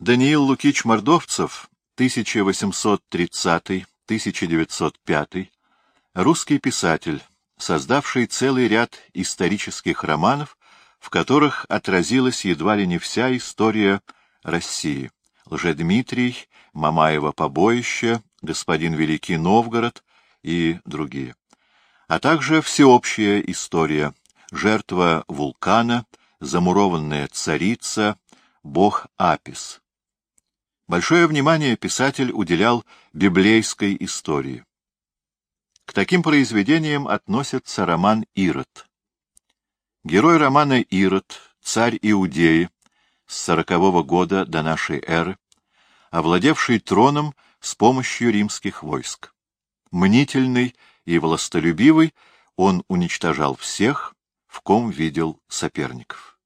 Даниил Лукич Мордовцев, 1830-1905, русский писатель, создавший целый ряд исторических романов, в которых отразилась едва ли не вся история России. Лжедмитрий, Мамаева побоище, Господин Великий Новгород и другие. А также всеобщая история, жертва вулкана, замурованная царица, бог Апис. Большое внимание писатель уделял библейской истории. К таким произведениям относится роман «Ирод». Герой романа «Ирод», царь Иудеи, с сорокового года до нашей эры, овладевший троном с помощью римских войск. Мнительный и властолюбивый, он уничтожал всех, в ком видел соперников.